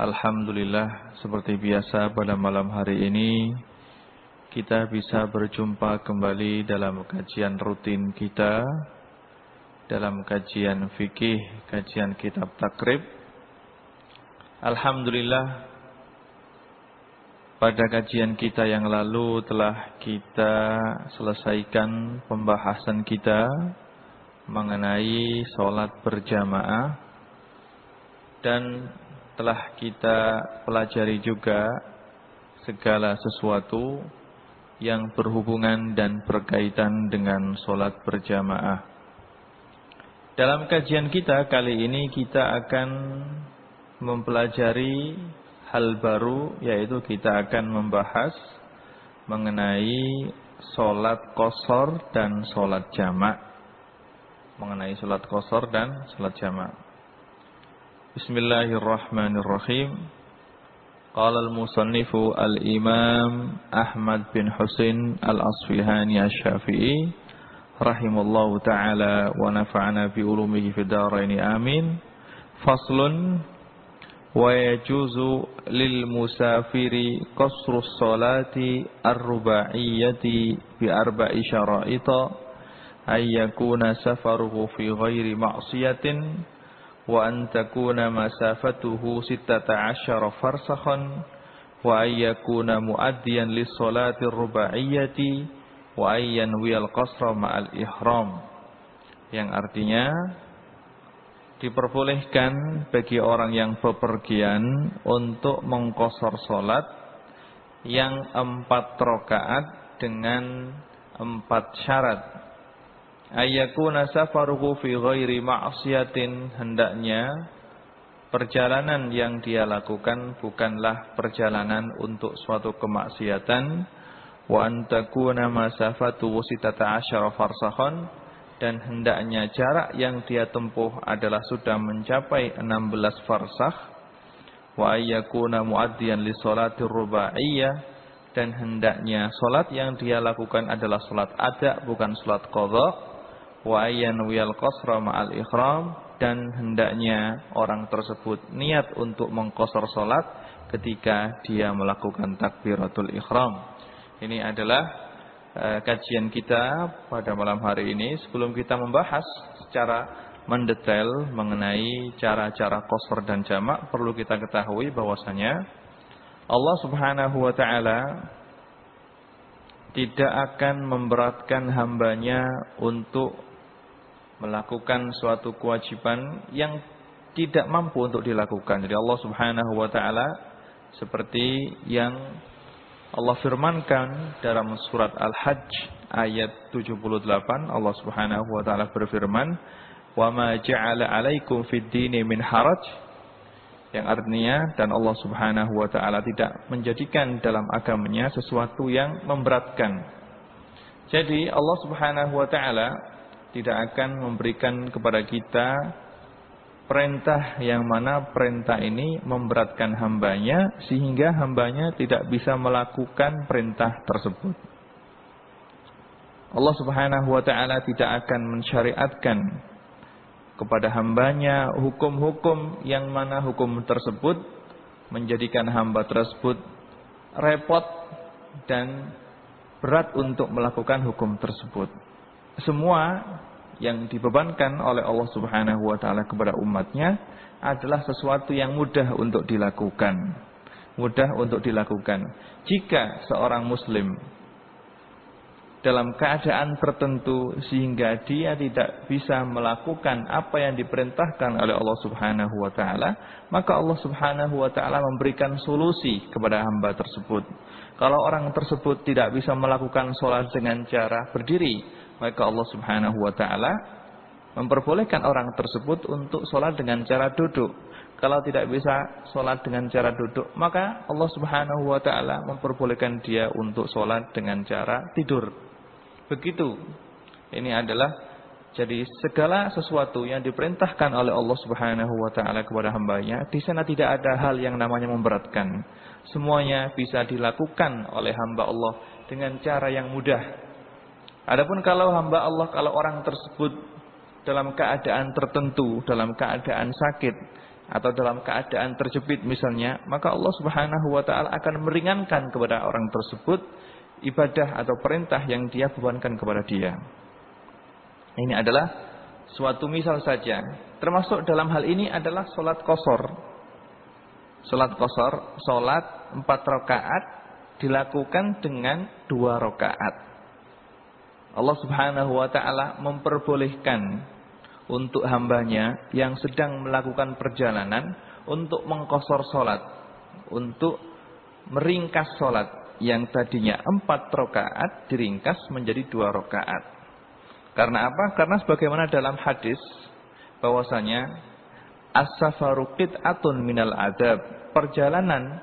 Alhamdulillah seperti biasa pada malam hari ini kita bisa berjumpa kembali dalam kajian rutin kita dalam kajian fikih, kajian kitab takrib. Alhamdulillah pada kajian kita yang lalu telah kita selesaikan pembahasan kita mengenai sholat berjamaah dan telah kita pelajari juga segala sesuatu yang berhubungan dan berkaitan dengan sholat berjamaah. Dalam kajian kita kali ini kita akan mempelajari hal baru yaitu kita akan membahas mengenai sholat kosor dan sholat jamak. Mengenai sholat kosor dan sholat jamak. بسم الله الرحمن الرحيم. قال المصنف الإمام أحمد بن حسين الأصفهاني الشافعي رحمه الله تعالى ونفعنا في بعلومه في الدارين. آمين. فصل ويجوز للمسافر قصر الصلاة الرباعية بأربع شرائط أن يكون سفره في غير معصية asyara farsakhan wa ay yakuna muaddiyan lis salati rubaiyati wa ay yanwi al qasra ma'al ihram. Yang artinya diperbolehkan bagi orang yang bepergian untuk mengkosor solat yang empat rakaat dengan empat syarat ayyakuna safaruhu fi ghairi ma'siyatin. Hendaknya perjalanan yang dia lakukan bukanlah perjalanan untuk suatu kemaksiatan. Wa antakuna masafatu wasitata asyara farsakhan dan hendaknya jarak yang dia tempuh adalah sudah mencapai 16 farsakh. Wa ayyakuna muaddiyan li rubaiyah dan hendaknya salat yang dia lakukan adalah salat ada bukan salat qadha wa wiyal qasra ma'al ikhram dan hendaknya orang tersebut niat untuk mengkosor salat ketika dia melakukan takbiratul ikhram. Ini adalah uh, kajian kita pada malam hari ini sebelum kita membahas secara mendetail mengenai cara-cara kosor dan jamak perlu kita ketahui bahwasanya Allah Subhanahu wa taala tidak akan memberatkan hambanya untuk melakukan suatu kewajiban yang tidak mampu untuk dilakukan. Jadi Allah Subhanahu wa taala seperti yang Allah firmankan dalam surat Al-Hajj ayat 78 Allah Subhanahu wa taala berfirman, "Wa ma ja'ala 'alaikum fid dini min haraj" yang artinya dan Allah Subhanahu wa taala tidak menjadikan dalam agamanya sesuatu yang memberatkan. Jadi Allah Subhanahu wa taala tidak akan memberikan kepada kita perintah yang mana perintah ini memberatkan hambanya sehingga hambanya tidak bisa melakukan perintah tersebut. Allah Subhanahu wa taala tidak akan mensyariatkan kepada hambanya hukum-hukum yang mana hukum tersebut menjadikan hamba tersebut repot dan berat untuk melakukan hukum tersebut semua yang dibebankan oleh Allah Subhanahu wa taala kepada umatnya adalah sesuatu yang mudah untuk dilakukan. Mudah untuk dilakukan. Jika seorang muslim dalam keadaan tertentu sehingga dia tidak bisa melakukan apa yang diperintahkan oleh Allah Subhanahu wa taala, maka Allah Subhanahu wa taala memberikan solusi kepada hamba tersebut. Kalau orang tersebut tidak bisa melakukan sholat dengan cara berdiri, maka Allah Subhanahu wa taala memperbolehkan orang tersebut untuk sholat dengan cara duduk. kalau tidak bisa sholat dengan cara duduk, maka Allah Subhanahu wa taala memperbolehkan dia untuk sholat dengan cara tidur. Begitu. Ini adalah jadi segala sesuatu yang diperintahkan oleh Allah Subhanahu wa taala kepada hambanya, di sana tidak ada hal yang namanya memberatkan. Semuanya bisa dilakukan oleh hamba Allah dengan cara yang mudah. Adapun kalau hamba Allah, kalau orang tersebut dalam keadaan tertentu, dalam keadaan sakit, atau dalam keadaan terjepit misalnya, maka Allah Subhanahu wa taala akan meringankan kepada orang tersebut ibadah atau perintah yang dia bebankan kepada dia. Ini adalah suatu misal saja. Termasuk dalam hal ini adalah solat kosor. Solat kosor, solat empat rakaat dilakukan dengan dua rakaat. Allah Subhanahu wa taala memperbolehkan untuk hambanya yang sedang melakukan perjalanan untuk mengkosor solat, untuk meringkas solat yang tadinya empat rokaat diringkas menjadi dua rokaat. Karena apa? Karena sebagaimana dalam hadis bahwasanya as-safaru qit'atun minal adab. Perjalanan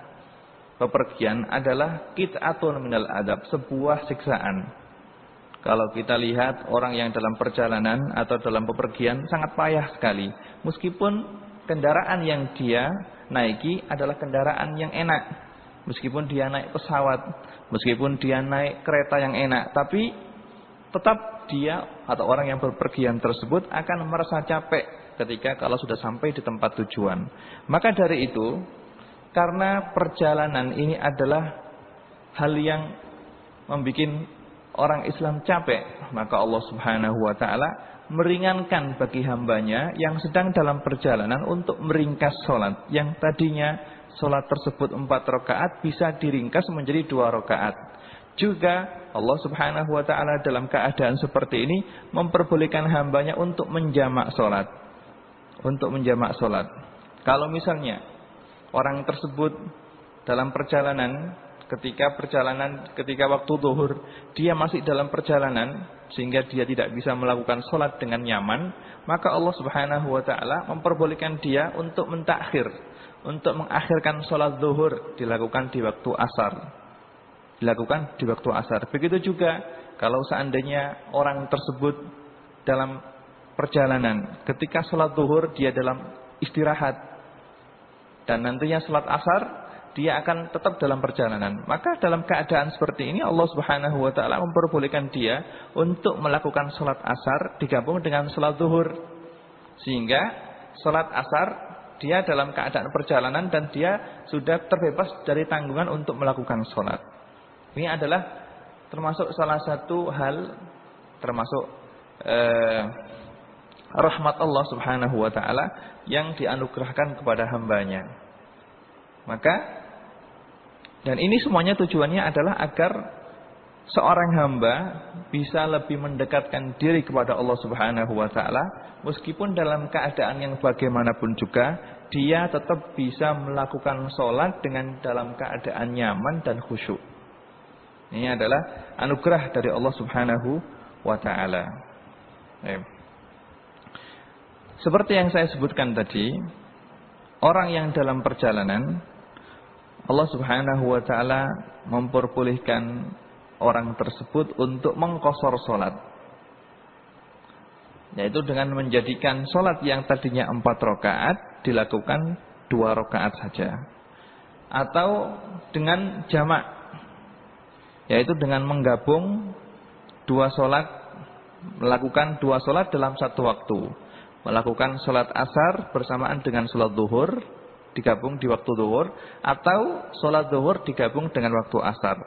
bepergian adalah qit'atun minal adab, sebuah siksaan. Kalau kita lihat orang yang dalam perjalanan atau dalam bepergian sangat payah sekali. Meskipun kendaraan yang dia naiki adalah kendaraan yang enak. Meskipun dia naik pesawat, meskipun dia naik kereta yang enak, tapi tetap dia atau orang yang berpergian tersebut akan merasa capek ketika kalau sudah sampai di tempat tujuan. Maka dari itu, karena perjalanan ini adalah hal yang membuat orang Islam capek, maka Allah Subhanahu wa taala meringankan bagi hambanya yang sedang dalam perjalanan untuk meringkas solat. Yang tadinya solat tersebut empat rakaat bisa diringkas menjadi dua rakaat. Juga Allah Subhanahu wa taala dalam keadaan seperti ini memperbolehkan hambanya untuk menjamak solat. Untuk menjamak solat. Kalau misalnya orang tersebut dalam perjalanan ketika perjalanan, ketika waktu zuhur, dia masih dalam perjalanan sehingga dia tidak bisa melakukan sholat dengan nyaman, maka Allah Subhanahu wa taala memperbolehkan dia untuk mentakhir, untuk mengakhirkan sholat zuhur dilakukan di waktu asar. Dilakukan di waktu asar. Begitu juga kalau seandainya orang tersebut dalam perjalanan, ketika sholat zuhur dia dalam istirahat dan nantinya sholat asar dia akan tetap dalam perjalanan. Maka dalam keadaan seperti ini Allah Subhanahu wa taala memperbolehkan dia untuk melakukan salat asar digabung dengan salat zuhur. Sehingga salat asar dia dalam keadaan perjalanan dan dia sudah terbebas dari tanggungan untuk melakukan salat. Ini adalah termasuk salah satu hal termasuk eh, rahmat Allah Subhanahu wa taala yang dianugerahkan kepada hambanya. Maka dan ini semuanya tujuannya adalah agar seorang hamba bisa lebih mendekatkan diri kepada Allah Subhanahu wa taala meskipun dalam keadaan yang bagaimanapun juga dia tetap bisa melakukan sholat dengan dalam keadaan nyaman dan khusyuk. Ini adalah anugerah dari Allah Subhanahu wa taala. Seperti yang saya sebutkan tadi, orang yang dalam perjalanan Allah Subhanahu wa taala memperbolehkan orang tersebut untuk mengkosor solat. Yaitu dengan menjadikan solat yang tadinya empat rakaat dilakukan dua rakaat saja. Atau dengan jamak. Yaitu dengan menggabung dua solat, melakukan dua solat dalam satu waktu. Melakukan solat asar bersamaan dengan solat duhur digabung di waktu zuhur atau sholat zuhur digabung dengan waktu asar.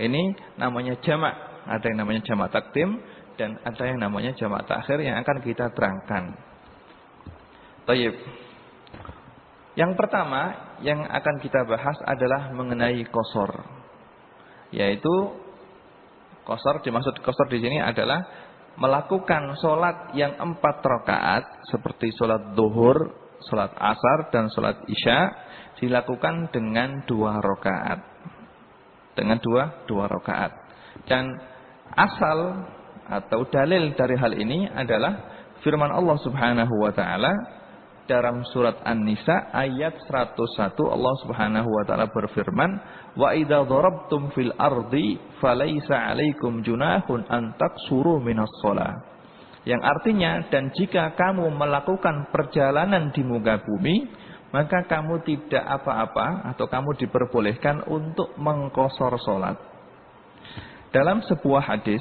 Ini namanya jamak. Ada yang namanya jamak takdim dan ada yang namanya jamak takhir yang akan kita terangkan. Tayyib. Yang pertama yang akan kita bahas adalah mengenai kosor. Yaitu kosor dimaksud kosor di sini adalah melakukan sholat yang empat rakaat seperti sholat duhur, sholat asar dan sholat isya dilakukan dengan dua rakaat. Dengan dua dua rakaat. Dan asal atau dalil dari hal ini adalah firman Allah Subhanahu wa taala dalam surat An-Nisa ayat 101 Allah Subhanahu wa taala berfirman, "Wa idza fil ardi falaysa 'alaikum junahun an taqsuru minas shalah." Yang artinya dan jika kamu melakukan perjalanan di muka bumi, maka kamu tidak apa-apa atau kamu diperbolehkan untuk mengkosor salat. Dalam sebuah hadis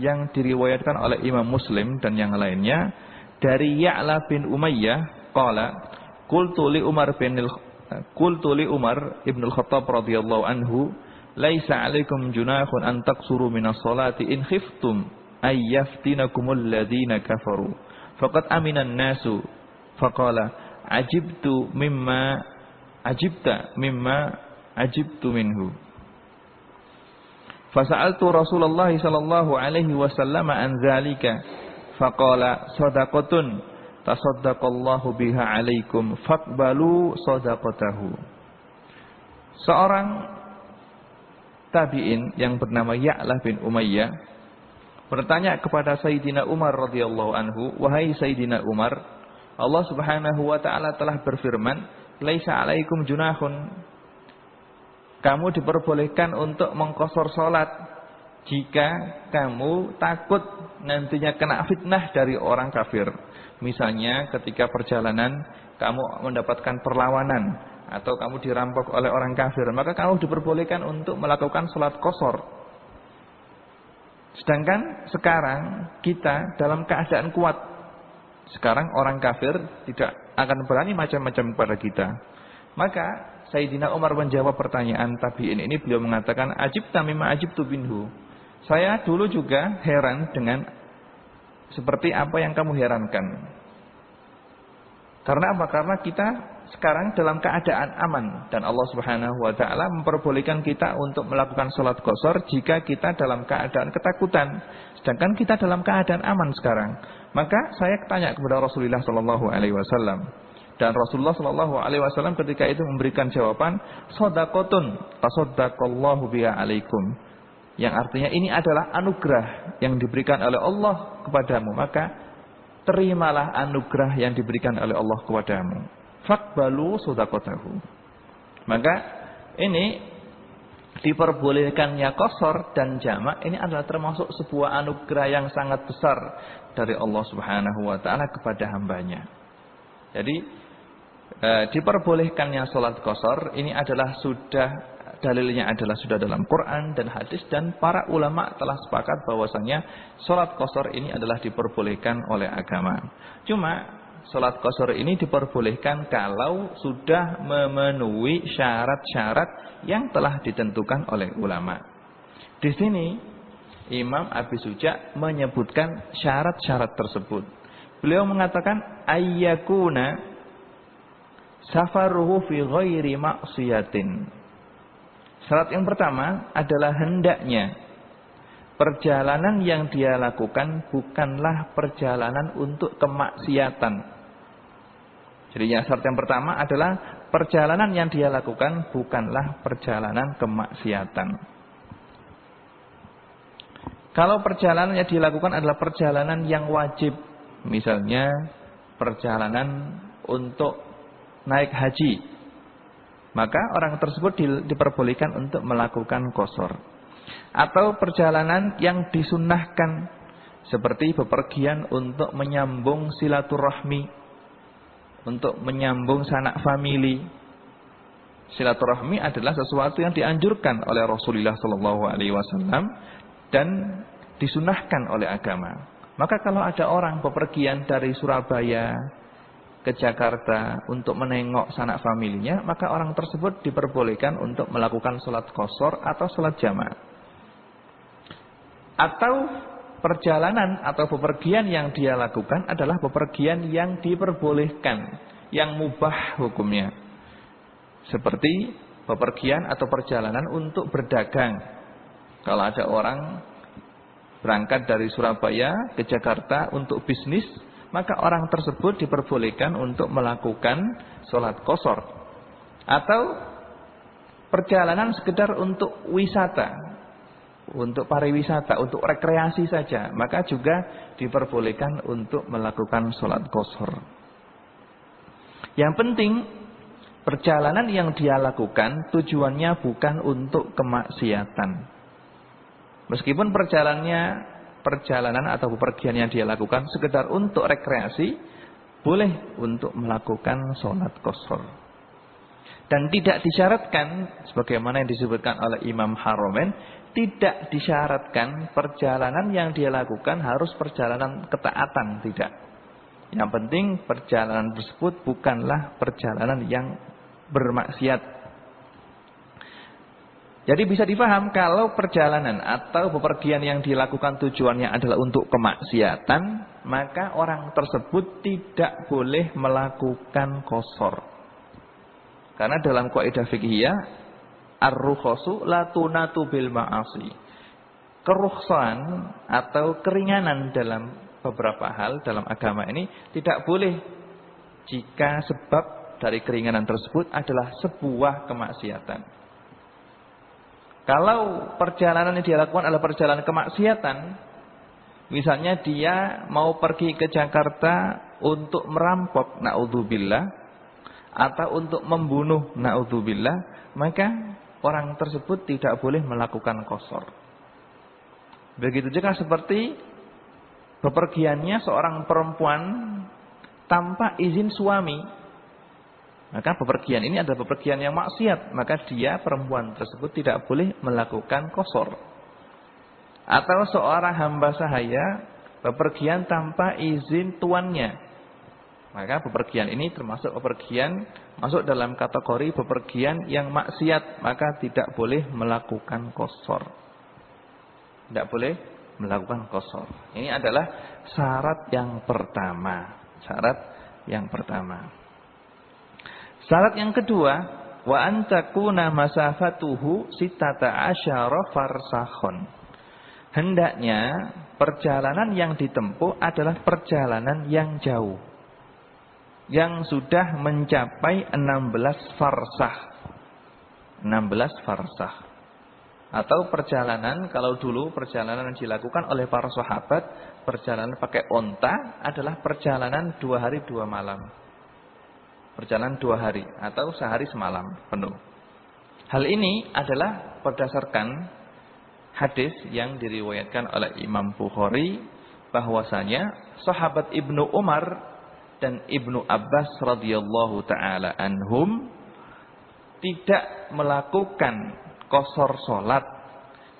yang diriwayatkan oleh Imam Muslim dan yang lainnya dari Ya'la bin Umayyah Qala qultu li Umar bin qultu Umar ibn al-Khattab radhiyallahu anhu laisa 'alaikum junahun an taqsuru minas salati in khiftum ay yaftinakumul ladzina kafaru faqad aminan nasu faqala ajibtu mimma ajibta mimma ajibtu minhu Fasa'altu Rasulullah sallallahu alaihi wasallam an dzalika faqala sadaqatun tasaddaqallahu biha alaikum faqbalu sadaqatahu. Seorang tabi'in yang bernama Ya'lah bin Umayyah bertanya kepada Sayyidina Umar radhiyallahu anhu, "Wahai Sayyidina Umar, Allah Subhanahu wa taala telah berfirman, "Laisa 'alaikum junahun." Kamu diperbolehkan untuk mengkosor salat jika kamu takut nantinya kena fitnah dari orang kafir. Misalnya ketika perjalanan kamu mendapatkan perlawanan atau kamu dirampok oleh orang kafir, maka kamu diperbolehkan untuk melakukan sholat kosor. Sedangkan sekarang kita dalam keadaan kuat. Sekarang orang kafir tidak akan berani macam-macam kepada kita. Maka Sayyidina Umar menjawab pertanyaan tabi'in ini beliau mengatakan ajib tamimah ajib tu binhu. Saya dulu juga heran dengan seperti apa yang kamu herankan. Karena apa? Karena kita sekarang dalam keadaan aman dan Allah Subhanahu wa taala memperbolehkan kita untuk melakukan sholat kosor jika kita dalam keadaan ketakutan. Sedangkan kita dalam keadaan aman sekarang. Maka saya tanya kepada Rasulullah sallallahu alaihi wasallam dan Rasulullah sallallahu alaihi wasallam ketika itu memberikan jawaban shadaqatun tasaddaqallahu biha alaikum yang artinya ini adalah anugerah yang diberikan oleh Allah kepadamu. Maka terimalah anugerah yang diberikan oleh Allah kepadamu. Fakbalu sodakotahu. Maka ini diperbolehkannya kosor dan jamak ini adalah termasuk sebuah anugerah yang sangat besar dari Allah Subhanahu wa taala kepada hambanya. Jadi e, diperbolehkannya sholat kosor ini adalah sudah dalilnya adalah sudah dalam Quran dan hadis dan para ulama telah sepakat bahwasanya sholat kosor ini adalah diperbolehkan oleh agama. Cuma sholat kosor ini diperbolehkan kalau sudah memenuhi syarat-syarat yang telah ditentukan oleh ulama. Di sini Imam Abi Suja menyebutkan syarat-syarat tersebut. Beliau mengatakan ayyakuna safaruhu fi ghairi maksiatin Syarat yang pertama adalah hendaknya perjalanan yang dia lakukan bukanlah perjalanan untuk kemaksiatan. Jadi syarat yang pertama adalah perjalanan yang dia lakukan bukanlah perjalanan kemaksiatan. Kalau perjalanan yang dilakukan adalah perjalanan yang wajib, misalnya perjalanan untuk naik haji, maka orang tersebut diperbolehkan untuk melakukan kosor. Atau perjalanan yang disunahkan seperti bepergian untuk menyambung silaturahmi, untuk menyambung sanak famili. Silaturahmi adalah sesuatu yang dianjurkan oleh Rasulullah Shallallahu Alaihi Wasallam dan disunahkan oleh agama. Maka kalau ada orang bepergian dari Surabaya, ke Jakarta untuk menengok sanak familinya, maka orang tersebut diperbolehkan untuk melakukan sholat kosor atau sholat jamaah. Atau perjalanan atau bepergian yang dia lakukan adalah bepergian yang diperbolehkan, yang mubah hukumnya. Seperti bepergian atau perjalanan untuk berdagang. Kalau ada orang berangkat dari Surabaya ke Jakarta untuk bisnis, maka orang tersebut diperbolehkan untuk melakukan sholat kosor. Atau perjalanan sekedar untuk wisata, untuk pariwisata, untuk rekreasi saja, maka juga diperbolehkan untuk melakukan sholat kosor. Yang penting perjalanan yang dia lakukan tujuannya bukan untuk kemaksiatan. Meskipun perjalanannya perjalanan atau bepergian yang dia lakukan sekedar untuk rekreasi, boleh untuk melakukan sholat kosor. Dan tidak disyaratkan, sebagaimana yang disebutkan oleh Imam Haromen, tidak disyaratkan perjalanan yang dia lakukan harus perjalanan ketaatan, tidak. Yang penting perjalanan tersebut bukanlah perjalanan yang bermaksiat. Jadi bisa dipaham kalau perjalanan atau bepergian yang dilakukan tujuannya adalah untuk kemaksiatan, maka orang tersebut tidak boleh melakukan kosor. Karena dalam kaidah fikih ar-rukhasu la tunatu bil ma'asi. Kerukhsan atau keringanan dalam beberapa hal dalam agama ini tidak boleh jika sebab dari keringanan tersebut adalah sebuah kemaksiatan. Kalau perjalanan yang dia lakukan adalah perjalanan kemaksiatan, misalnya dia mau pergi ke Jakarta untuk merampok, naudzubillah, atau untuk membunuh, naudzubillah, maka orang tersebut tidak boleh melakukan kosor. Begitu juga seperti bepergiannya seorang perempuan tanpa izin suami. Maka bepergian ini adalah bepergian yang maksiat. Maka dia perempuan tersebut tidak boleh melakukan kosor. Atau seorang hamba sahaya bepergian tanpa izin tuannya. Maka bepergian ini termasuk bepergian masuk dalam kategori bepergian yang maksiat. Maka tidak boleh melakukan kosor. Tidak boleh melakukan kosor. Ini adalah syarat yang pertama. Syarat yang pertama. Syarat yang kedua, wa antakuna masafatuhu sitata asyara farsahon. Hendaknya perjalanan yang ditempuh adalah perjalanan yang jauh. Yang sudah mencapai 16 farsah. 16 farsah. Atau perjalanan, kalau dulu perjalanan yang dilakukan oleh para sahabat, perjalanan pakai onta adalah perjalanan dua hari dua malam. Perjalanan dua hari atau sehari semalam penuh. Hal ini adalah berdasarkan hadis yang diriwayatkan oleh Imam Bukhari bahwasanya sahabat Ibnu Umar dan Ibnu Abbas radhiyallahu taala anhum tidak melakukan kosor solat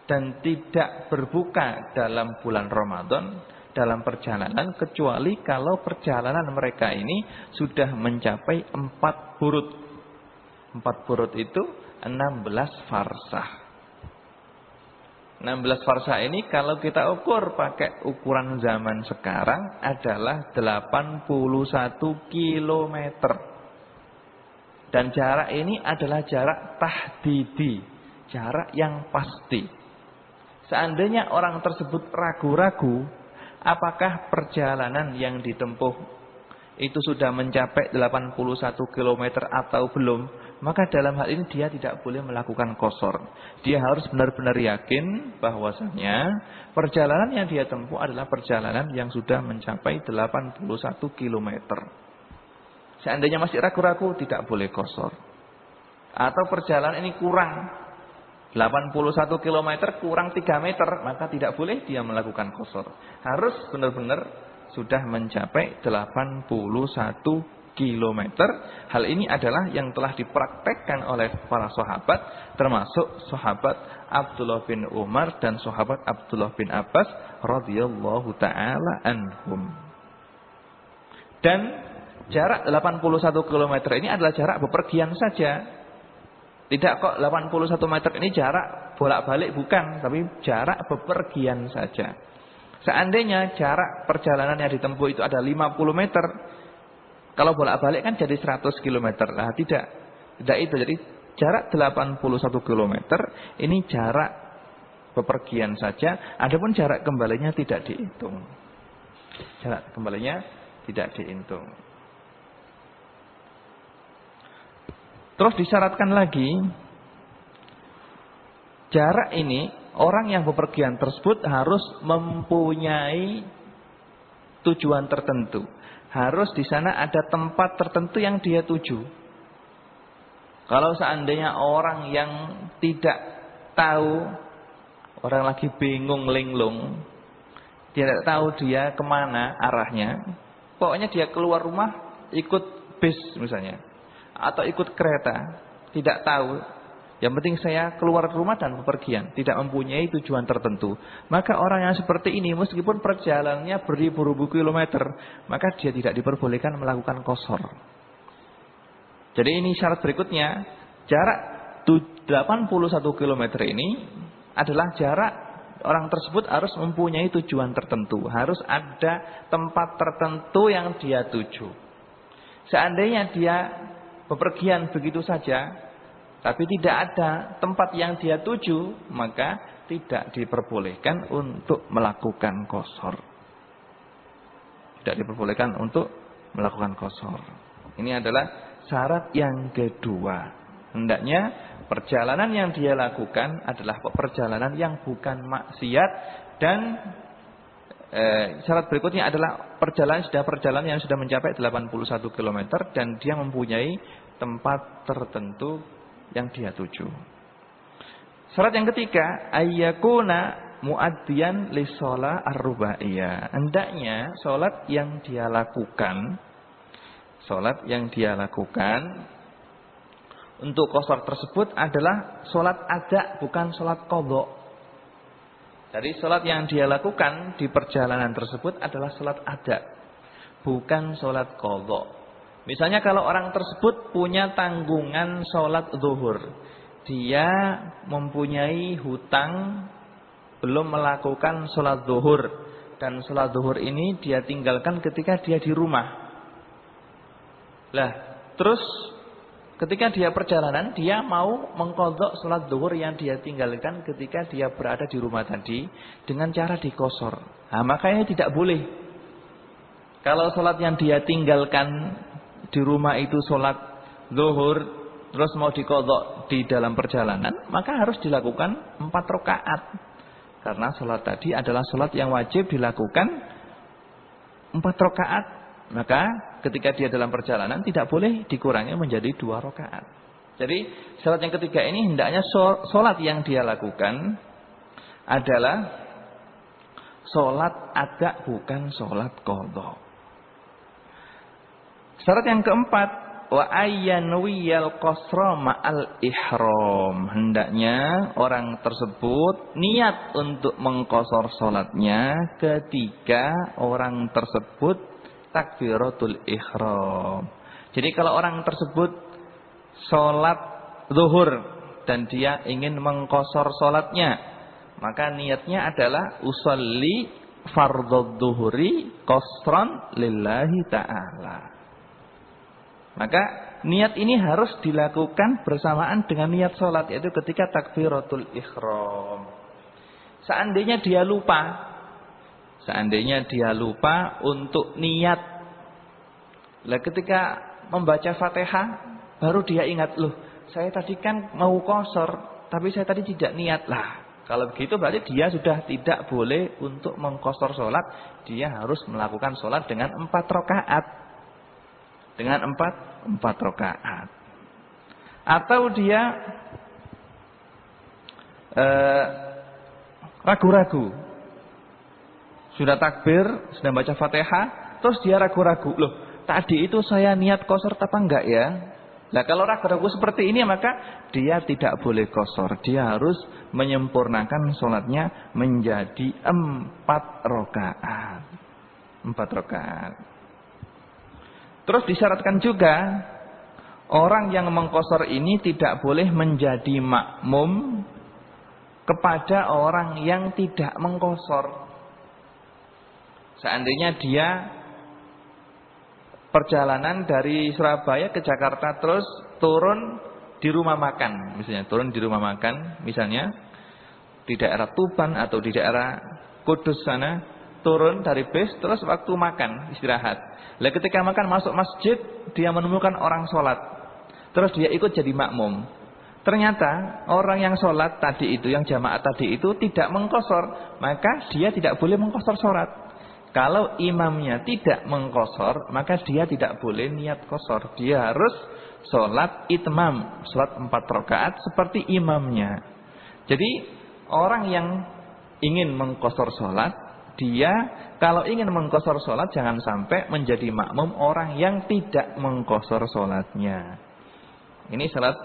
dan tidak berbuka dalam bulan Ramadan dalam perjalanan kecuali kalau perjalanan mereka ini sudah mencapai empat burut. Empat burut itu 16 farsah. 16 farsah ini kalau kita ukur pakai ukuran zaman sekarang adalah 81 kilometer. Dan jarak ini adalah jarak tahdidi jarak yang pasti. Seandainya orang tersebut ragu-ragu apakah perjalanan yang ditempuh itu sudah mencapai 81 km atau belum, maka dalam hal ini dia tidak boleh melakukan kosor. Dia harus benar-benar yakin bahwasanya perjalanan yang dia tempuh adalah perjalanan yang sudah mencapai 81 km. Seandainya masih ragu-ragu tidak boleh kosor. Atau perjalanan ini kurang 81 km kurang 3 meter, maka tidak boleh dia melakukan kosor. Harus benar-benar sudah mencapai 81 km. Hal ini adalah yang telah dipraktekkan oleh para sahabat, termasuk sahabat Abdullah bin Umar dan sahabat Abdullah bin Abbas radhiyallahu taala anhum. Dan jarak 81 km ini adalah jarak bepergian saja. Tidak kok 81 meter ini jarak bolak-balik bukan, tapi jarak bepergian saja. Seandainya jarak perjalanan yang ditempuh itu ada 50 meter, kalau bolak-balik kan jadi 100 km. Nah, tidak. Tidak itu. Jadi jarak 81 km ini jarak bepergian saja, adapun jarak kembalinya tidak dihitung. Jarak kembalinya tidak dihitung. Terus disyaratkan lagi jarak ini orang yang bepergian tersebut harus mempunyai tujuan tertentu. harus di sana ada tempat tertentu yang dia tuju. Kalau seandainya orang yang tidak tahu, orang lagi bingung linglung, tidak tahu dia ke mana arahnya, pokoknya dia keluar rumah ikut bis misalnya, atau ikut kereta, tidak tahu yang penting saya keluar rumah dan bepergian, tidak mempunyai tujuan tertentu. Maka orang yang seperti ini meskipun perjalanannya beribu-ribu kilometer, maka dia tidak diperbolehkan melakukan kosor. Jadi ini syarat berikutnya, jarak 81 km ini adalah jarak orang tersebut harus mempunyai tujuan tertentu, harus ada tempat tertentu yang dia tuju. Seandainya dia bepergian begitu saja, tapi tidak ada tempat yang dia tuju, maka tidak diperbolehkan untuk melakukan kosor. Tidak diperbolehkan untuk melakukan kosor. Ini adalah syarat yang kedua. Hendaknya perjalanan yang dia lakukan adalah perjalanan yang bukan maksiat dan eh, syarat berikutnya adalah perjalanan sudah perjalanan yang sudah mencapai 81 km dan dia mempunyai tempat tertentu yang dia tuju. Syarat yang ketiga, ayyakuna muaddiyan li sholat ar-rubaiyah. Hendaknya sholat yang dia lakukan, sholat yang dia lakukan untuk kosor tersebut adalah sholat ada, bukan sholat kodok. Jadi sholat yang dia lakukan di perjalanan tersebut adalah sholat ada, bukan sholat kodok. Misalnya kalau orang tersebut punya tanggungan sholat zuhur. Dia mempunyai hutang belum melakukan sholat zuhur. Dan sholat zuhur ini dia tinggalkan ketika dia di rumah. Lah, terus ketika dia perjalanan, dia mau mengkodok sholat zuhur yang dia tinggalkan ketika dia berada di rumah tadi. Dengan cara dikosor. Nah, makanya tidak boleh. Kalau sholat yang dia tinggalkan di rumah itu sholat zuhur terus mau dikodok di dalam perjalanan maka harus dilakukan empat rakaat. Karena sholat tadi adalah sholat yang wajib dilakukan empat rakaat. Maka ketika dia dalam perjalanan tidak boleh dikurangi menjadi dua rakaat. Jadi sholat yang ketiga ini hendaknya sholat yang dia lakukan adalah sholat ada bukan sholat kodok Syarat yang keempat, wa ayyanwiyal qasra ma'al ihram. Hendaknya orang tersebut niat untuk mengkosor salatnya ketika orang tersebut takbiratul ihram. Jadi kalau orang tersebut salat zuhur dan dia ingin mengkosor salatnya, maka niatnya adalah usolli fardhu dhuhri qasran lillahi ta'ala. Maka niat ini harus dilakukan bersamaan dengan niat sholat yaitu ketika takbiratul ikhram. Seandainya dia lupa, seandainya dia lupa untuk niat, lah ketika membaca fatihah baru dia ingat loh, saya tadi kan mau kosor, tapi saya tadi tidak niat lah. Kalau begitu berarti dia sudah tidak boleh untuk mengkosor sholat, dia harus melakukan sholat dengan empat rakaat dengan empat empat rakaat. Atau dia eh, ragu-ragu, uh, sudah takbir, sudah baca fatihah, terus dia ragu-ragu, loh tadi itu saya niat kosor apa enggak ya? Nah kalau ragu-ragu seperti ini maka dia tidak boleh kosor. Dia harus menyempurnakan sholatnya menjadi empat rakaat. Empat rakaat. Terus disyaratkan juga orang yang mengkosor ini tidak boleh menjadi makmum kepada orang yang tidak mengkosor. Seandainya dia perjalanan dari Surabaya ke Jakarta terus turun di rumah makan, misalnya turun di rumah makan, misalnya di daerah Tuban atau di daerah Kudus sana, turun dari bis terus waktu makan istirahat. Lah ketika makan masuk masjid, dia menemukan orang sholat. Terus dia ikut jadi makmum. Ternyata orang yang sholat tadi itu, yang jamaah tadi itu tidak mengkosor. Maka dia tidak boleh mengkosor sholat. Kalau imamnya tidak mengkosor, maka dia tidak boleh niat kosor. Dia harus sholat itmam, sholat empat rakaat seperti imamnya. Jadi orang yang ingin mengkosor sholat, dia kalau ingin mengkosor sholat jangan sampai menjadi makmum orang yang tidak mengkosor sholatnya. Ini sholat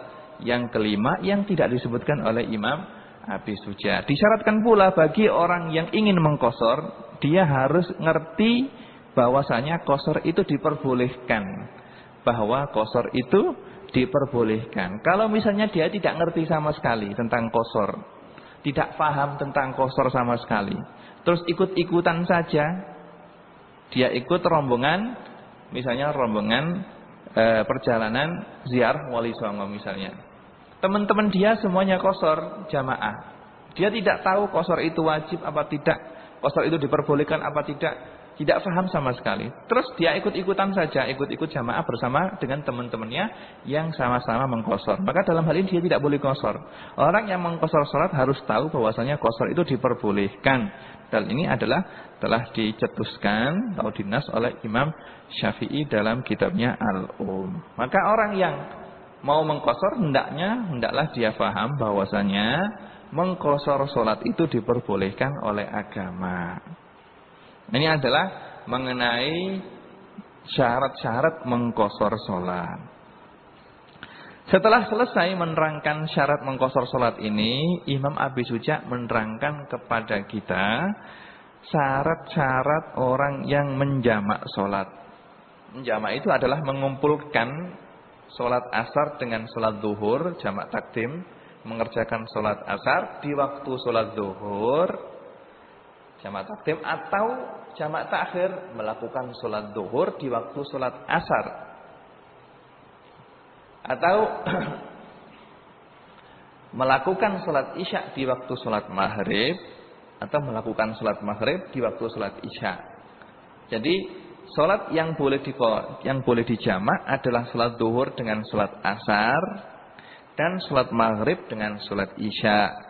yang kelima yang tidak disebutkan oleh Imam Abi Suja. Disyaratkan pula bagi orang yang ingin mengkosor, dia harus ngerti bahwasanya kosor itu diperbolehkan. Bahwa kosor itu diperbolehkan. Kalau misalnya dia tidak ngerti sama sekali tentang kosor. Tidak paham tentang kosor sama sekali. Terus ikut-ikutan saja. Dia ikut rombongan. Misalnya rombongan e, perjalanan ziarah wali songo misalnya. Teman-teman dia semuanya kosor jamaah. Dia tidak tahu kosor itu wajib apa tidak. Kosor itu diperbolehkan apa tidak? Tidak paham sama sekali. Terus dia ikut-ikutan saja, ikut-ikut jamaah bersama dengan teman-temannya yang sama-sama mengkosor. Maka dalam hal ini dia tidak boleh kosor. Orang yang mengkosor sholat harus tahu bahwasanya kosor itu diperbolehkan. Dan ini adalah telah dicetuskan atau dinas oleh Imam Syafi'i dalam kitabnya Al-Um. Maka orang yang mau mengkosor hendaknya hendaklah dia paham bahwasanya mengkosor solat itu diperbolehkan oleh agama. Ini adalah mengenai syarat-syarat mengkosor solat. Setelah selesai menerangkan syarat mengkosor solat ini, Imam Abi Suja menerangkan kepada kita syarat-syarat orang yang menjamak solat. Menjamak itu adalah mengumpulkan solat asar dengan solat duhur, jamak takdim, mengerjakan sholat asar di waktu sholat zuhur jamak takdim atau jamak takhir melakukan sholat zuhur di waktu sholat asar atau melakukan sholat isya di waktu sholat maghrib atau melakukan sholat maghrib di waktu sholat isya. Jadi sholat yang boleh di yang boleh dijamak adalah sholat duhur dengan sholat asar dan sholat maghrib dengan sholat isya.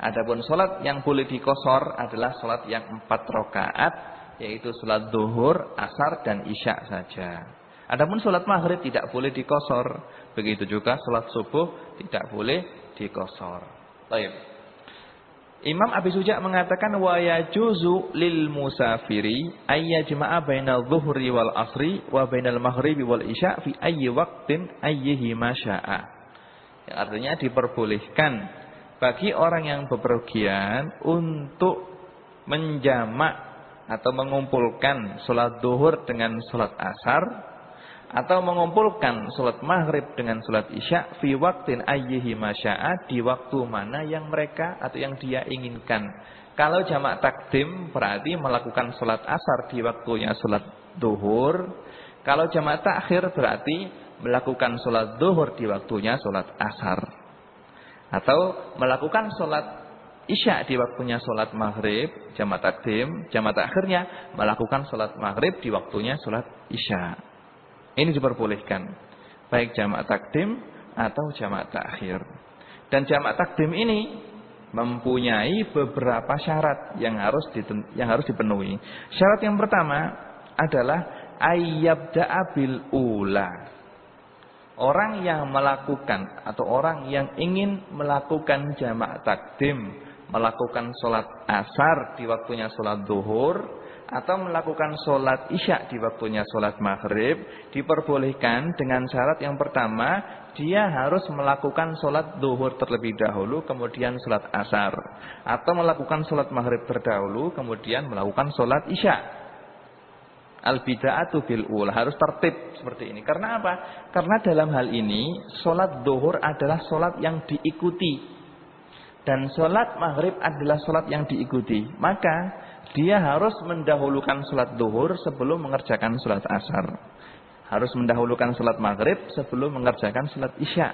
Adapun sholat yang boleh dikosor adalah sholat yang empat rakaat, yaitu sholat duhur, asar dan isya saja. Adapun sholat maghrib tidak boleh dikosor, begitu juga sholat subuh tidak boleh dikosor. Baik. Imam Abi Suja mengatakan wa yajuzu lil musafiri ayyajma'a bainal dhuhri wal asri wa bainal maghribi wal isya fi ayyi waqtin ayyihi ma syaa. Artinya diperbolehkan bagi orang yang bepergian untuk menjamak atau mengumpulkan sholat duhur dengan sholat asar atau mengumpulkan sholat maghrib dengan sholat isya fi waktin ayyihi masya'a di waktu mana yang mereka atau yang dia inginkan. Kalau jamak takdim berarti melakukan sholat asar di waktunya sholat duhur. Kalau jamak takhir berarti melakukan sholat duhur di waktunya sholat asar. Atau melakukan sholat isya di waktunya sholat maghrib, jamak takdim, jamak akhirnya melakukan sholat maghrib di waktunya sholat isya. Ini diperbolehkan. Baik jamak takdim atau jamak takhir. Dan jamak takdim ini mempunyai beberapa syarat yang harus yang harus dipenuhi. Syarat yang pertama adalah ayyabda'a bil ula. Orang yang melakukan atau orang yang ingin melakukan jamak takdim, melakukan sholat asar di waktunya sholat duhur, atau melakukan sholat isya di waktunya sholat maghrib, diperbolehkan dengan syarat yang pertama, dia harus melakukan sholat duhur terlebih dahulu, kemudian sholat asar. Atau melakukan sholat maghrib terdahulu, kemudian melakukan sholat isya. Al-bida'atu bil ula. Harus tertib seperti ini. Karena apa? Karena dalam hal ini, sholat duhur adalah sholat yang diikuti. Dan sholat maghrib adalah sholat yang diikuti. Maka, dia harus mendahulukan sholat duhur sebelum mengerjakan sholat asar. Harus mendahulukan sholat maghrib sebelum mengerjakan sholat isya.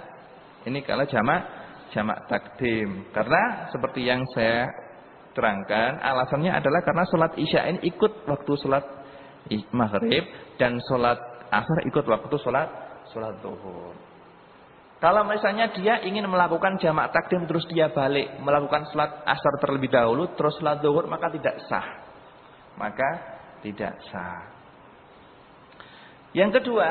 Ini kalau jamak, jamak takdim. Karena seperti yang saya terangkan, alasannya adalah karena sholat isya ini ikut waktu sholat maghrib dan sholat asar ikut waktu sholat sholat zuhur. Kalau misalnya dia ingin melakukan jamak takdim terus dia balik melakukan sholat asar terlebih dahulu terus sholat zuhur maka tidak sah. Maka tidak sah. Yang kedua,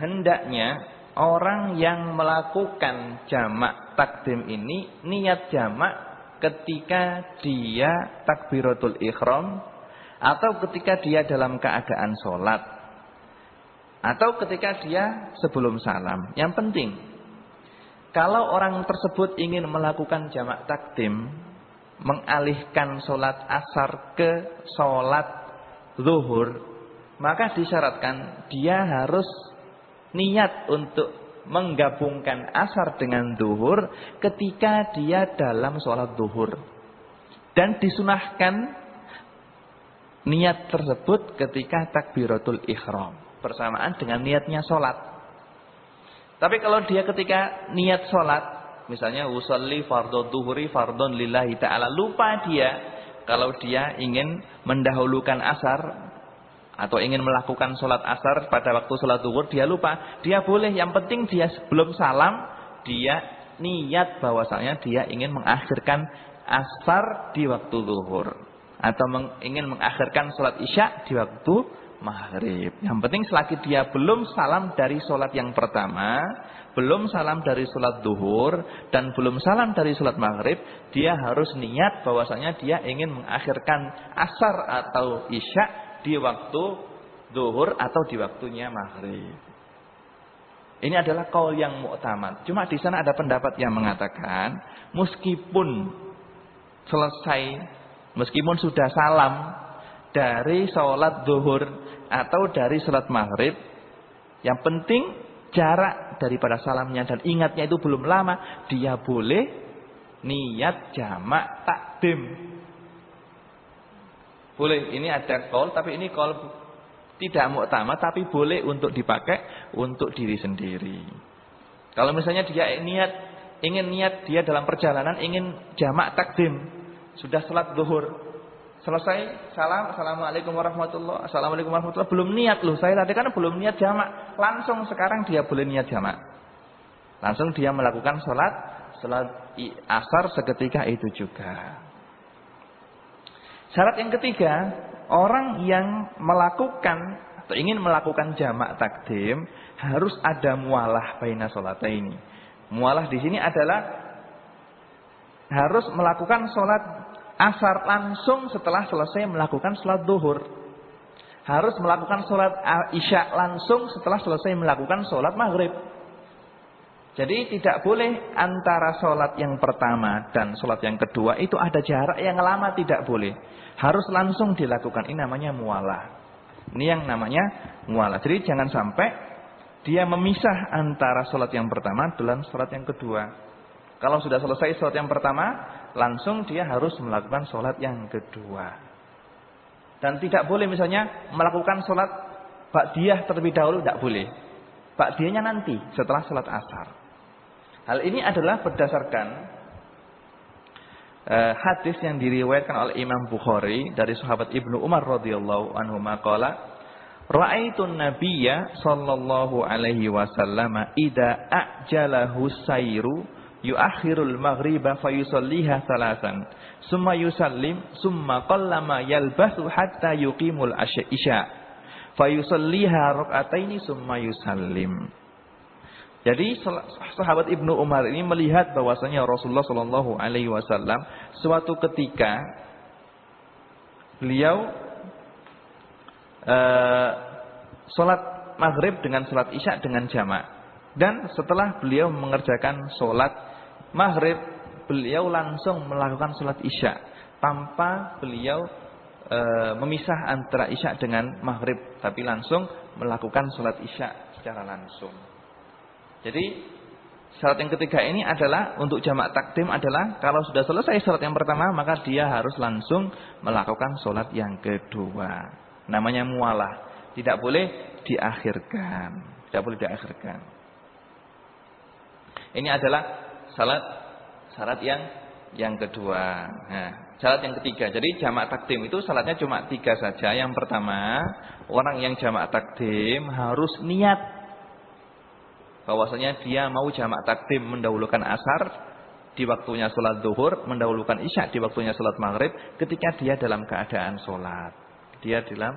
hendaknya orang yang melakukan jamak takdim ini niat jamak ketika dia takbiratul ikhram atau ketika dia dalam keadaan sholat atau ketika dia sebelum salam. Yang penting kalau orang tersebut ingin melakukan jamak takdim mengalihkan sholat asar ke sholat zuhur maka disyaratkan dia harus niat untuk menggabungkan asar dengan duhur ketika dia dalam sholat duhur. Dan disunahkan niat tersebut ketika takbiratul ikhram. Bersamaan dengan niatnya sholat. Tapi kalau dia ketika niat sholat. Misalnya usalli fardhu duhuri fardhon lillahi ta'ala. Lupa dia kalau dia ingin mendahulukan asar atau ingin melakukan sholat asar pada waktu sholat zuhur dia lupa dia boleh yang penting dia sebelum salam dia niat bahwasanya dia ingin mengakhirkan asar di waktu zuhur atau meng, ingin mengakhirkan sholat isya di waktu maghrib yang penting selagi dia belum salam dari sholat yang pertama belum salam dari sholat zuhur dan belum salam dari sholat maghrib dia harus niat bahwasanya dia ingin mengakhirkan asar atau isya di waktu zuhur atau di waktunya maghrib. Ini adalah kaul yang mu'tamad. Cuma di sana ada pendapat yang mengatakan meskipun selesai, meskipun sudah salam dari sholat zuhur atau dari sholat maghrib, yang penting jarak daripada salamnya dan ingatnya itu belum lama, dia boleh niat jamak takdim. Boleh, ini ada kol, tapi ini kol tidak mu'tamad, tapi boleh untuk dipakai untuk diri sendiri. Kalau misalnya dia niat, ingin niat dia dalam perjalanan, ingin jamak takdim. Sudah sholat zuhur. Selesai, salam, assalamualaikum warahmatullahi assalamualaikum warahmatullahi belum niat loh, saya tadi kan belum niat jamak. Langsung sekarang dia boleh niat jamak. Langsung dia melakukan sholat, sholat asar seketika itu juga. Syarat yang ketiga, orang yang melakukan atau ingin melakukan jamak takdim harus ada mualah baina ini. Mualah di sini adalah harus melakukan sholat asar langsung setelah selesai melakukan sholat duhur. Harus melakukan sholat isya langsung setelah selesai melakukan sholat maghrib. Jadi tidak boleh antara sholat yang pertama dan sholat yang kedua itu ada jarak yang lama tidak boleh. Harus langsung dilakukan. Ini namanya mualah. Ini yang namanya mualah. Jadi jangan sampai dia memisah antara sholat yang pertama dengan sholat yang kedua. Kalau sudah selesai sholat yang pertama, langsung dia harus melakukan sholat yang kedua. Dan tidak boleh misalnya melakukan sholat ba'diyah terlebih dahulu, tidak boleh. Ba'diyahnya nanti setelah sholat asar. Hal ini adalah berdasarkan uh, hadis yang diriwayatkan oleh Imam Bukhari dari sahabat Ibnu Umar radhiyallahu anhu maqala Ra'aitun nabiyya sallallahu alaihi wasallam idza ajalahu sayru yuakhirul maghriba fayusalliha salasan. Summa yusallim summa qallama yalbasu hatta yuqimul isya. Fayusalliha rak'ataini summa yusallim. Jadi sahabat Ibnu Umar ini melihat bahwasanya Rasulullah Shallallahu Alaihi Wasallam suatu ketika beliau uh, sholat maghrib dengan sholat isya dengan jamak. Dan setelah beliau mengerjakan sholat maghrib beliau langsung melakukan sholat isya tanpa beliau uh, memisah antara isya dengan maghrib tapi langsung melakukan sholat isya secara langsung. Jadi syarat yang ketiga ini adalah untuk jamak takdim adalah kalau sudah selesai syarat yang pertama maka dia harus langsung melakukan sholat yang kedua. Namanya mualah. Tidak boleh diakhirkan. Tidak boleh diakhirkan. Ini adalah syarat syarat yang yang kedua. Nah, syarat yang ketiga. Jadi jamak takdim itu syaratnya cuma tiga saja. Yang pertama, orang yang jamak takdim harus niat bahwasanya dia mau jamak takdim mendahulukan asar di waktunya sholat duhur, mendahulukan isya di waktunya sholat maghrib ketika dia dalam keadaan sholat. dia dalam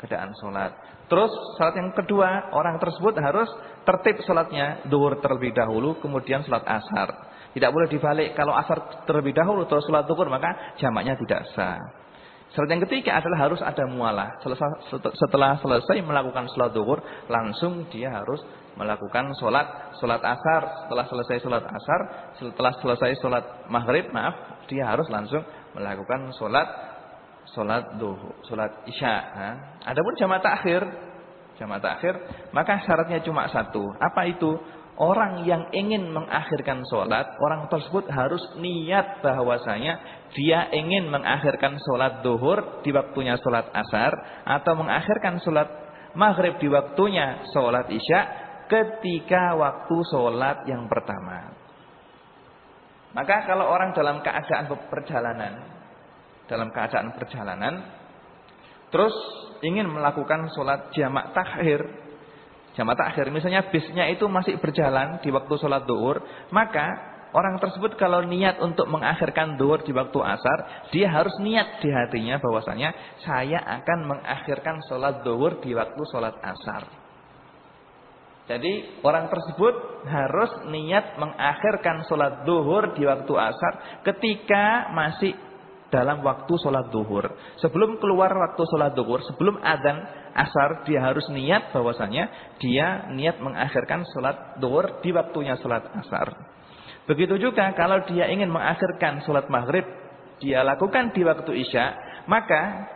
keadaan sholat. Terus salat yang kedua, orang tersebut harus tertib sholatnya. Duhur terlebih dahulu, kemudian sholat asar. Tidak boleh dibalik. Kalau asar terlebih dahulu, terus sholat duhur, maka jamaknya tidak sah. Syarat yang ketiga adalah harus ada mualah. Setelah selesai melakukan sholat duhur, langsung dia harus melakukan sholat sholat asar. Setelah selesai sholat asar, setelah selesai sholat maghrib, maaf, dia harus langsung melakukan sholat Sholat duhur, sholat isya. Adapun jamaah takhir, jamaah takhir, maka syaratnya cuma satu. Apa itu? Orang yang ingin mengakhirkan sholat, orang tersebut harus niat bahwasanya dia ingin mengakhirkan sholat duhur di waktunya sholat asar, atau mengakhirkan sholat maghrib di waktunya sholat isya, ketika waktu sholat yang pertama. Maka kalau orang dalam keadaan perjalanan, dalam keadaan perjalanan terus ingin melakukan sholat jamak takhir. Jamak takhir misalnya bisnya itu masih berjalan di waktu sholat duhur maka orang tersebut kalau niat untuk mengakhirkan duhur di waktu asar dia harus niat di hatinya bahwasanya saya akan mengakhirkan sholat duhur di waktu sholat asar. Jadi orang tersebut harus niat mengakhirkan sholat duhur di waktu asar ketika masih dalam waktu sholat duhur. Sebelum keluar waktu sholat duhur, sebelum adzan asar, dia harus niat bahwasanya dia niat mengakhirkan sholat duhur di waktunya sholat asar. Begitu juga kalau dia ingin mengakhirkan sholat maghrib, dia lakukan di waktu isya, maka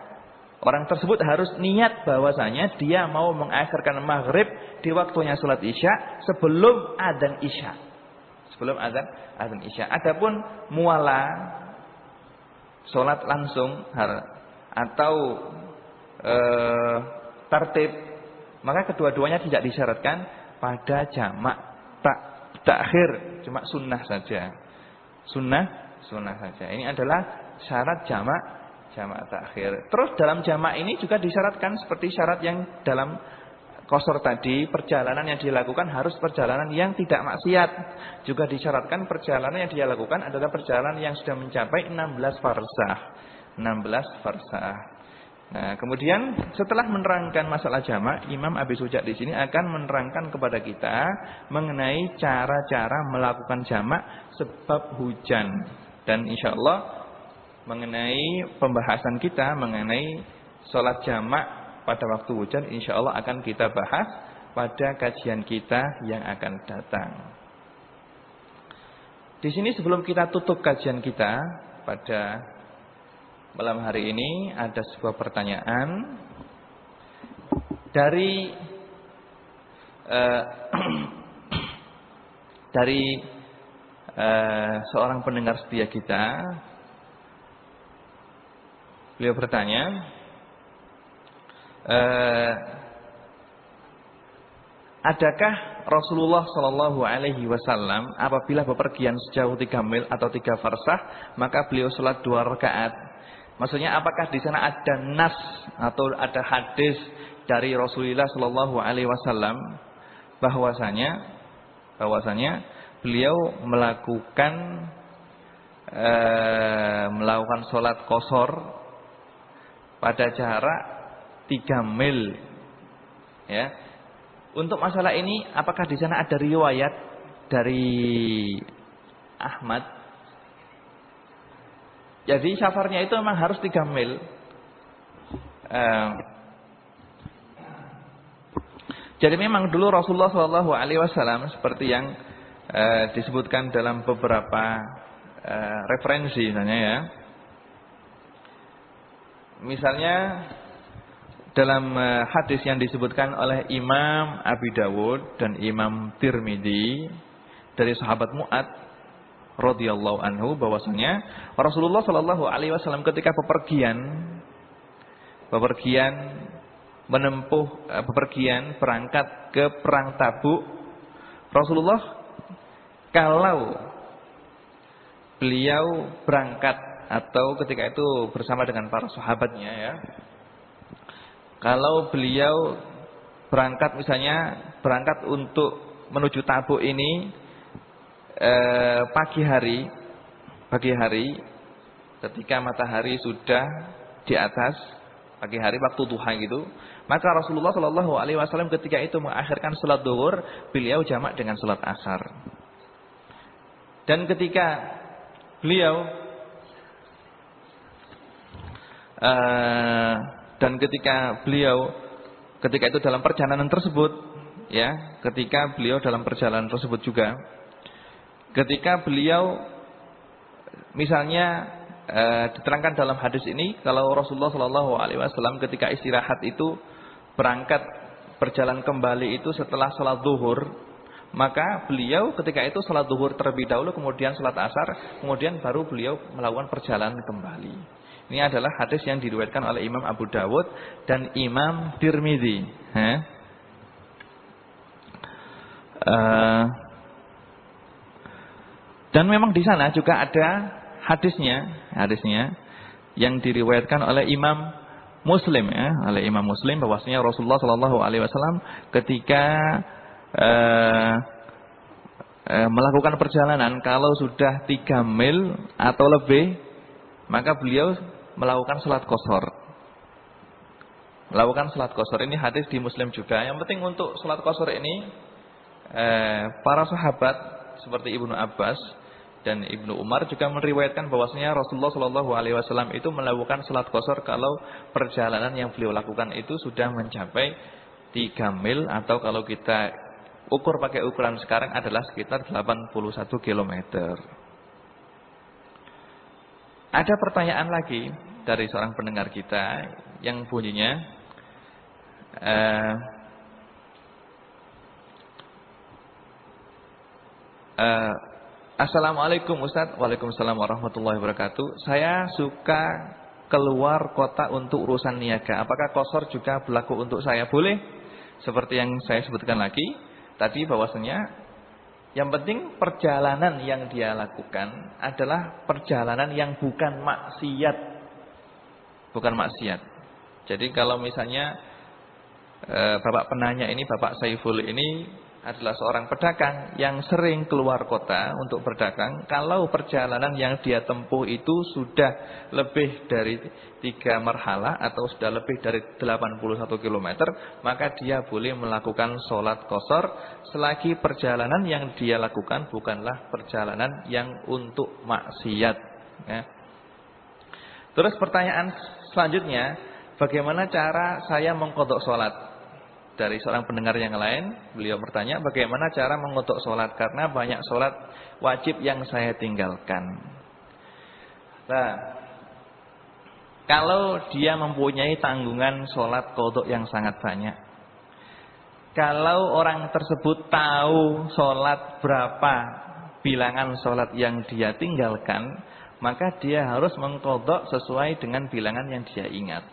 orang tersebut harus niat bahwasanya dia mau mengakhirkan maghrib di waktunya sholat isya sebelum adzan isya. Sebelum adzan adzan isya. Adapun muala sholat langsung atau e, tertib, maka kedua-duanya tidak disyaratkan pada jamak tak takhir, cuma sunnah saja. Sunnah, sunnah saja. Ini adalah syarat jamak jamak takhir. Terus dalam jamak ini juga disyaratkan seperti syarat yang dalam kosor tadi, perjalanan yang dilakukan harus perjalanan yang tidak maksiat. Juga disyaratkan perjalanan yang dia lakukan adalah perjalanan yang sudah mencapai 16 farsah. 16 farsah. Nah, kemudian setelah menerangkan masalah jamak, Imam Abi Suja di sini akan menerangkan kepada kita mengenai cara-cara melakukan jamak sebab hujan. Dan insya Allah mengenai pembahasan kita mengenai sholat jamak pada waktu hujan insya Allah akan kita bahas pada kajian kita yang akan datang. Di sini sebelum kita tutup kajian kita pada malam hari ini ada sebuah pertanyaan dari uh, dari uh, seorang pendengar setia kita. Beliau bertanya, eh, adakah Rasulullah Shallallahu Alaihi Wasallam apabila bepergian sejauh tiga mil atau tiga farsah maka beliau sholat dua rakaat. Maksudnya apakah di sana ada nas atau ada hadis dari Rasulullah Shallallahu Alaihi Wasallam bahwasanya bahwasanya beliau melakukan eh, melakukan sholat kosor pada jarak tiga mil. Ya. Untuk masalah ini apakah di sana ada riwayat dari Ahmad? Jadi safarnya itu memang harus tiga mil. Uh, jadi memang dulu Rasulullah Shallallahu Alaihi Wasallam seperti yang uh, disebutkan dalam beberapa uh, referensi, misalnya ya. Misalnya dalam eh, hadis yang disebutkan oleh Imam Abi Dawud dan Imam Tirmidzi dari sahabat Mu'ad radhiyallahu anhu bahwasanya Rasulullah Shallallahu alaihi wasallam ketika bepergian bepergian menempuh eh, bepergian berangkat ke perang Tabuk Rasulullah kalau beliau berangkat atau ketika itu bersama dengan para sahabatnya ya kalau beliau berangkat misalnya berangkat untuk menuju Tabuk ini eh, pagi hari, pagi hari ketika matahari sudah di atas pagi hari waktu duha gitu. Maka Rasulullah Shallallahu alaihi wasallam ketika itu mengakhirkan salat duhur, beliau jamak dengan salat asar. Dan ketika beliau uh, dan ketika beliau ketika itu dalam perjalanan tersebut ya, ketika beliau dalam perjalanan tersebut juga ketika beliau misalnya e, diterangkan dalam hadis ini kalau Rasulullah Shallallahu alaihi wasallam ketika istirahat itu berangkat berjalan kembali itu setelah sholat zuhur maka beliau ketika itu sholat zuhur terlebih dahulu kemudian sholat asar kemudian baru beliau melakukan perjalanan kembali ini adalah hadis yang diriwayatkan oleh Imam Abu Dawud dan Imam Tirmidzi. Uh, dan memang di sana juga ada hadisnya, hadisnya yang diriwayatkan oleh Imam Muslim ya, oleh Imam Muslim bahwasanya Rasulullah Shallallahu alaihi wasallam ketika uh, uh, melakukan perjalanan kalau sudah tiga mil atau lebih maka beliau melakukan salat kosor. Melakukan salat kosor ini hadis di Muslim juga. Yang penting untuk salat kosor ini eh, para sahabat seperti Ibnu Abbas dan Ibnu Umar juga meriwayatkan bahwasanya Rasulullah Shallallahu Alaihi Wasallam itu melakukan salat kosor kalau perjalanan yang beliau lakukan itu sudah mencapai 3 mil atau kalau kita ukur pakai ukuran sekarang adalah sekitar 81 km. Ada pertanyaan lagi dari seorang pendengar kita yang bunyinya uh, uh, Assalamualaikum Ustaz. Waalaikumsalam warahmatullahi wabarakatuh. Saya suka keluar kota untuk urusan niaga. Apakah kosor juga berlaku untuk saya? Boleh. Seperti yang saya sebutkan lagi Tadi bahwasanya Yang penting perjalanan yang dia lakukan Adalah perjalanan yang bukan maksiat. Bukan maksiat. Jadi kalau misalnya eh, Bapak penanya ini Bapak Saiful ini adalah seorang pedagang yang sering keluar kota untuk berdagang. Kalau perjalanan yang dia tempuh itu sudah lebih dari tiga marhala atau sudah lebih dari 81 km, maka dia boleh melakukan sholat kosor selagi perjalanan yang dia lakukan bukanlah perjalanan yang untuk maksiat. Ya. Terus pertanyaan selanjutnya, bagaimana cara saya mengkodok sholat? Dari seorang pendengar yang lain, beliau bertanya bagaimana cara mengutuk sholat karena banyak sholat wajib yang saya tinggalkan. Nah, kalau dia mempunyai tanggungan sholat kodok yang sangat banyak, kalau orang tersebut tahu sholat berapa bilangan sholat yang dia tinggalkan, maka dia harus mengkodok sesuai dengan bilangan yang dia ingat.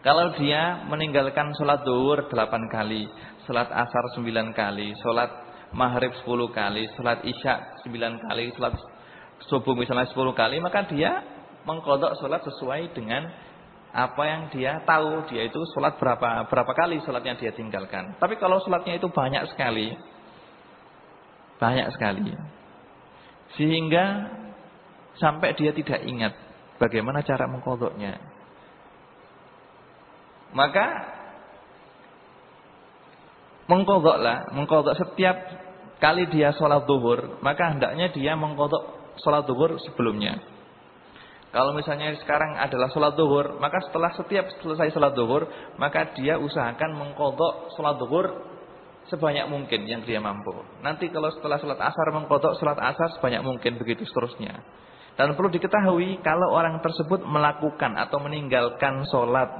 Kalau dia meninggalkan sholat duhur 8 kali, sholat asar 9 kali, sholat maghrib 10 kali, sholat isya 9 kali, sholat subuh misalnya 10 kali, maka dia mengkodok sholat sesuai dengan apa yang dia tahu. Dia itu sholat berapa berapa kali sholat yang dia tinggalkan. Tapi kalau sholatnya itu banyak sekali, banyak sekali, sehingga sampai dia tidak ingat bagaimana cara mengkodoknya. Maka mengkodoklah, mengkodok setiap kali dia sholat duhur, maka hendaknya dia mengkodok sholat duhur sebelumnya. Kalau misalnya sekarang adalah sholat duhur, maka setelah setiap selesai sholat duhur, maka dia usahakan mengkodok sholat duhur sebanyak mungkin yang dia mampu. Nanti kalau setelah sholat asar mengkodok sholat asar sebanyak mungkin, begitu seterusnya. Dan perlu diketahui kalau orang tersebut melakukan atau meninggalkan sholat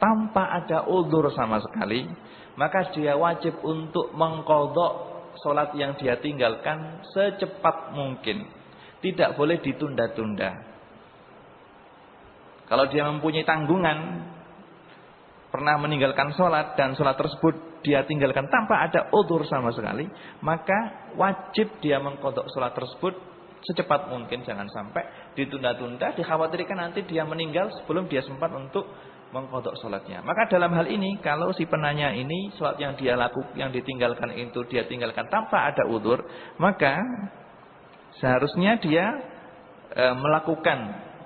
tanpa ada udur sama sekali, maka dia wajib untuk mengkodok sholat yang dia tinggalkan secepat mungkin. Tidak boleh ditunda-tunda. Kalau dia mempunyai tanggungan, pernah meninggalkan sholat dan sholat tersebut dia tinggalkan tanpa ada udur sama sekali, maka wajib dia mengkodok sholat tersebut secepat mungkin jangan sampai ditunda-tunda dikhawatirkan nanti dia meninggal sebelum dia sempat untuk mengkodok sholatnya. Maka dalam hal ini kalau si penanya ini sholat yang dia lakukan yang ditinggalkan itu dia tinggalkan tanpa ada udur, maka seharusnya dia e, melakukan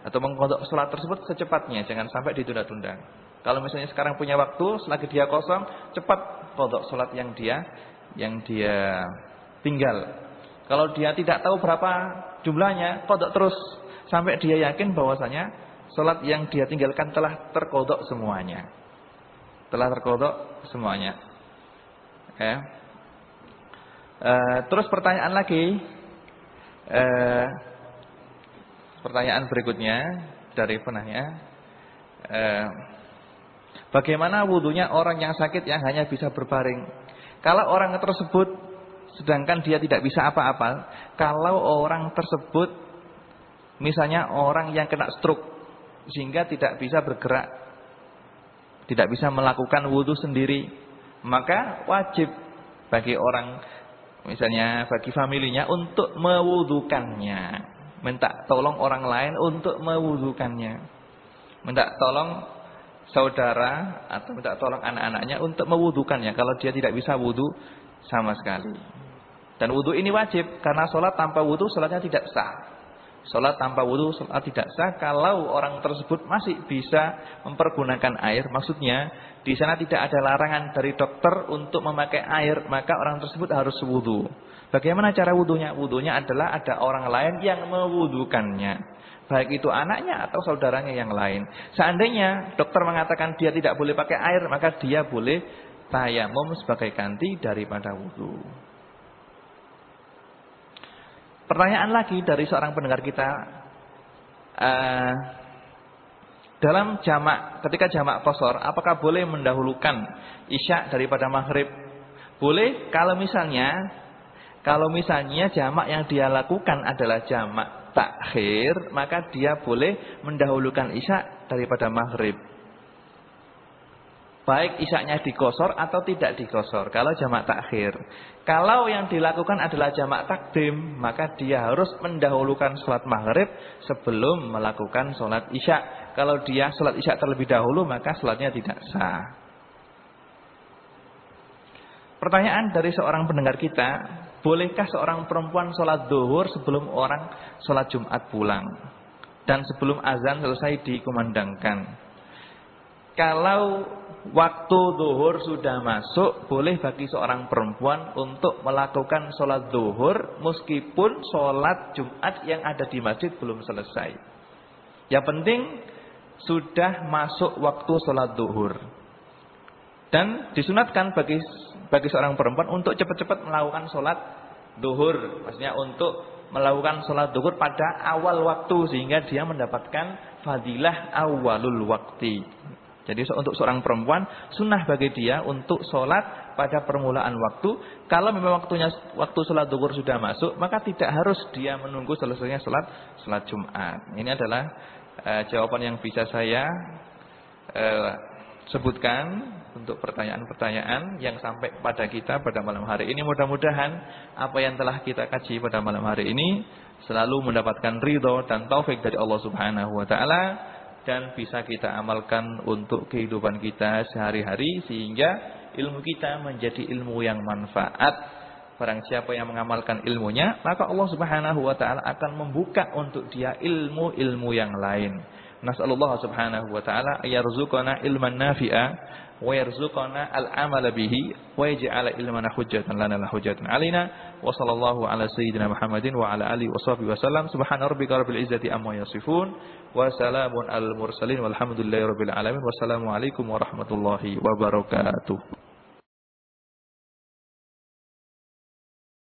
atau mengkodok sholat tersebut secepatnya, jangan sampai ditunda-tunda. Kalau misalnya sekarang punya waktu, selagi dia kosong, cepat kodok sholat yang dia yang dia tinggal. Kalau dia tidak tahu berapa jumlahnya, kodok terus sampai dia yakin bahwasanya sholat yang dia tinggalkan telah terkodok semuanya. Telah terkodok semuanya. Ya. E, terus pertanyaan lagi. E, pertanyaan berikutnya dari penanya. E, Bagaimana wudhunya orang yang sakit yang hanya bisa berbaring? Kalau orang tersebut sedangkan dia tidak bisa apa-apa, kalau orang tersebut misalnya orang yang kena stroke sehingga tidak bisa bergerak, tidak bisa melakukan wudhu sendiri, maka wajib bagi orang misalnya bagi familinya untuk mewudukannya, minta tolong orang lain untuk mewudukannya, minta tolong saudara atau minta tolong anak-anaknya untuk mewudukannya kalau dia tidak bisa wudu sama sekali. Dan wudu ini wajib karena sholat tanpa wudu sholatnya tidak sah. Sholat tanpa wudu sholat tidak sah kalau orang tersebut masih bisa mempergunakan air. Maksudnya di sana tidak ada larangan dari dokter untuk memakai air maka orang tersebut harus wudu. Bagaimana cara wudunya? Wudunya adalah ada orang lain yang mewudukannya. Baik itu anaknya atau saudaranya yang lain. Seandainya dokter mengatakan dia tidak boleh pakai air, maka dia boleh tayamum sebagai ganti daripada wudhu. Pertanyaan lagi dari seorang pendengar kita. Uh, dalam jamak, ketika jamak kosor, apakah boleh mendahulukan isya daripada maghrib? Boleh kalau misalnya, kalau misalnya jamak yang dia lakukan adalah jamak takhir, maka dia boleh mendahulukan isya daripada maghrib. Baik isaknya dikosor atau tidak dikosor. Kalau jamak takhir. Kalau yang dilakukan adalah jamak takdim, maka dia harus mendahulukan sholat maghrib sebelum melakukan sholat isya. Kalau dia sholat isya terlebih dahulu, maka sholatnya tidak sah. Pertanyaan dari seorang pendengar kita, Bolehkah seorang perempuan sholat duhur sebelum orang sholat Jumat pulang? Dan sebelum azan selesai dikumandangkan. Kalau waktu duhur sudah masuk, boleh bagi seorang perempuan untuk melakukan sholat duhur meskipun sholat Jumat yang ada di masjid belum selesai. Yang penting sudah masuk waktu sholat duhur. Dan disunatkan bagi bagi seorang perempuan untuk cepat-cepat melakukan sholat duhur. Maksudnya untuk melakukan sholat duhur pada awal waktu sehingga dia mendapatkan fadilah awalul waktu. Jadi untuk seorang perempuan sunnah bagi dia untuk sholat pada permulaan waktu. Kalau memang waktunya waktu sholat duhur sudah masuk, maka tidak harus dia menunggu selesainya sholat sholat Jumat. Ini adalah uh, jawaban yang bisa saya uh, sebutkan untuk pertanyaan-pertanyaan yang sampai pada kita pada malam hari ini. Mudah-mudahan apa yang telah kita kaji pada malam hari ini selalu mendapatkan ridho dan taufik dari Allah Subhanahu wa taala dan bisa kita amalkan untuk kehidupan kita sehari-hari sehingga ilmu kita menjadi ilmu yang manfaat. Barang siapa yang mengamalkan ilmunya, maka Allah Subhanahu wa taala akan membuka untuk dia ilmu-ilmu yang lain. Nasallallahu subhanahu wa ta'ala ayarzuqana ilman nafi'a wa yarzuqana al-amala bihi wa yaj'ala ilmana hujjatan lana la hujjatan alaina wa sallallahu ala sayyidina Muhammadin wa ala alihi wa sahbihi wasallam subhana rabbika rabbil izzati amma yasifun wa salamun al mursalin walhamdulillahi rabbil alamin. Wassalamu alaikum warahmatullahi wabarakatuh